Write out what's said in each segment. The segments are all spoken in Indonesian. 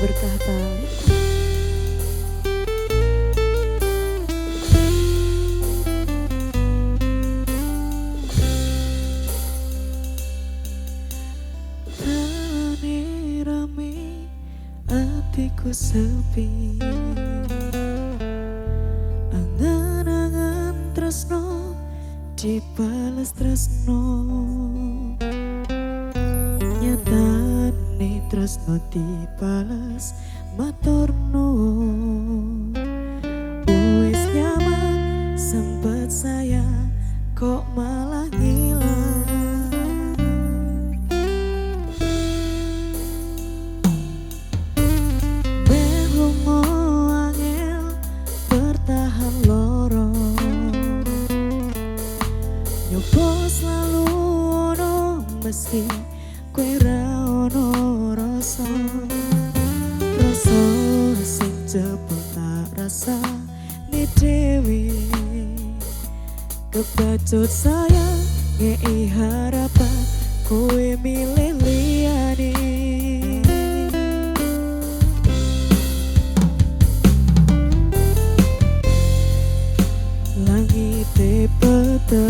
berkah tali rame hatiku sepi. Angan-angan tresno dibales tresno tresno dibales maturno Wis nyaman sempet saya kok malah ngilang Berumo bertahan Nyoba selalu ono mesti kue dewi. Kebacut saya ngei harapan kue milih liyane langit peteng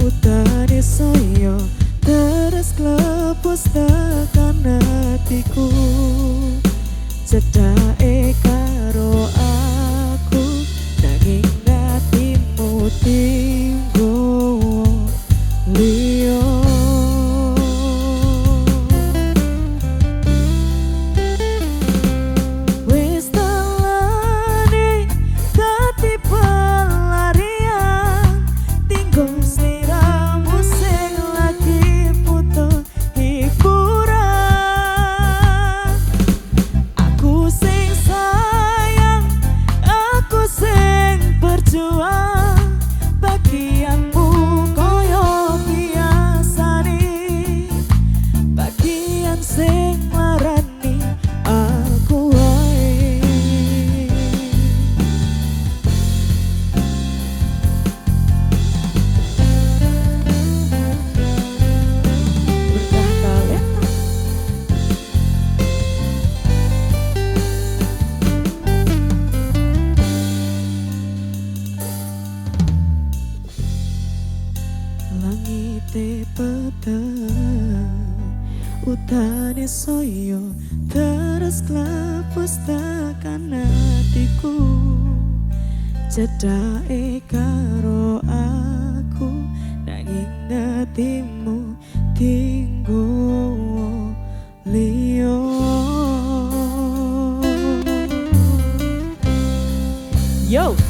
utane saya terus klepus tekan hatiku. Cedake liyo Utane soyo terus klepustakan hatiku Cedai karo aku nanging natimu tinggu liyo Yo!